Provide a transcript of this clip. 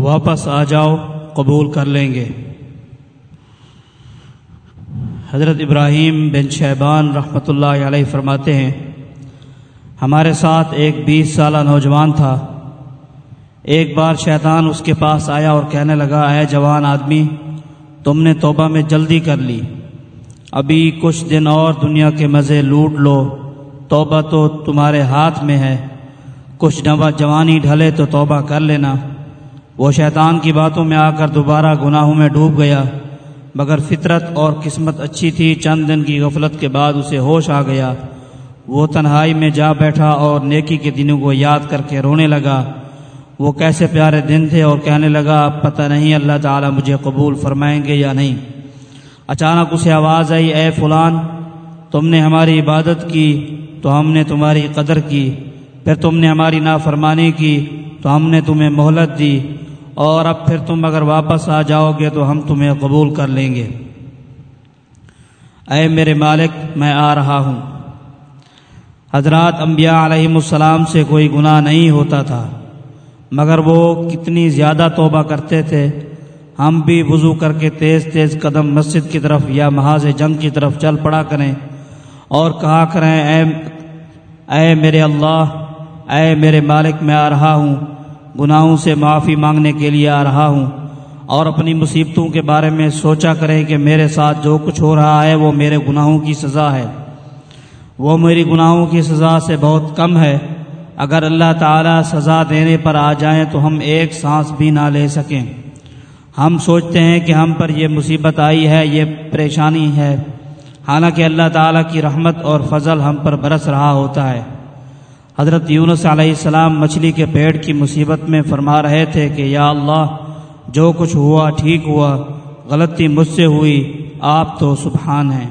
واپس آ جاؤ، قبول کر لیں گے۔ حضرت ابراہیم بن شہبان رحمۃ اللہ علیہ فرماتے ہیں، ہمارے ساتھ ایک بیس سالہ نوجوان تھا۔ ایک بار شیطان اس کے پاس آیا اور کہنے لگا، اے جوان آدمی، تم نے توبہ میں جلدی کر لی۔ ابھی کچھ دن اور دنیا کے مزے لوٹ لو۔ توبہ تو تمہارے ہاتھ میں ہے۔ کچھ نوا جوانی ڈھلے تو توبہ کر لینا۔ وہ شیطان کی باتوں میں آ کر دوبارہ گناہوں میں ڈوب گیا۔ مگر فطرت اور قسمت اچھی تھی، چند دن کی غفلت کے بعد اسے ہوش آ گیا۔ وہ تنہائی میں جا بیٹھا اور نیکی کے دنوں کو یاد کر کے رونے لگا۔ وہ کیسے پیارے دن تھے اور کہنے لگا، اب پتہ نہیں اللہ تعالیٰ مجھے قبول فرمائیں گے یا نہیں۔ اچانک اسے آواز آئی، اے فلان، تم نے ہماری عبادت کی، تو ہم نے تمہاری قدر کی۔ پھر تم نے ہماری نافرمانی کی، تو ہم نے تمہیں مہلت دی۔ اور اب پھر تم اگر واپس آ جاؤ گے تو ہم تمہیں قبول کر لیں گے۔ اے میرے مالک، میں آ رہا ہوں۔ حضرات انبیاء علیہ السلام سے کوئی گناہ نہیں ہوتا تھا، مگر وہ کتنی زیادہ توبہ کرتے تھے۔ ہم بھی وضو کر کے تیز تیز قدم مسجد کی طرف یا محاذ جنگ کی طرف چل پڑا کریں اور کہا کریں، اے اے میرے اللہ، اے میرے مالک، میں آ رہا ہوں۔ گناہوں سے معافی مانگنے کے لیے آ رہا ہوں اور اپنی مصیبتوں کے بارے میں سوچا کریں کہ میرے ساتھ جو کچھ ہو رہا ہے وہ میرے گناہوں کی سزا ہے۔ وہ میری گناہوں کی سزا سے بہت کم ہے۔ اگر اللہ تعالیٰ سزا دینے پر آ جائیں تو ہم ایک سانس بھی نہ لے سکیں۔ ہم سوچتے ہیں کہ ہم پر یہ مصیبت آئی ہے، یہ پریشانی ہے۔ حالانکہ اللہ تعالیٰ کی رحمت اور فضل ہم پر برس رہا ہوتا ہے۔ حضرت یونس علیہ السلام مچھلی کے پیڑ کی مصیبت میں فرما رہے تھے کہ یا اللہ، جو کچھ ہوا ٹھیک ہوا، غلطی مجھ سے ہوئی، آپ تو سبحان ہیں۔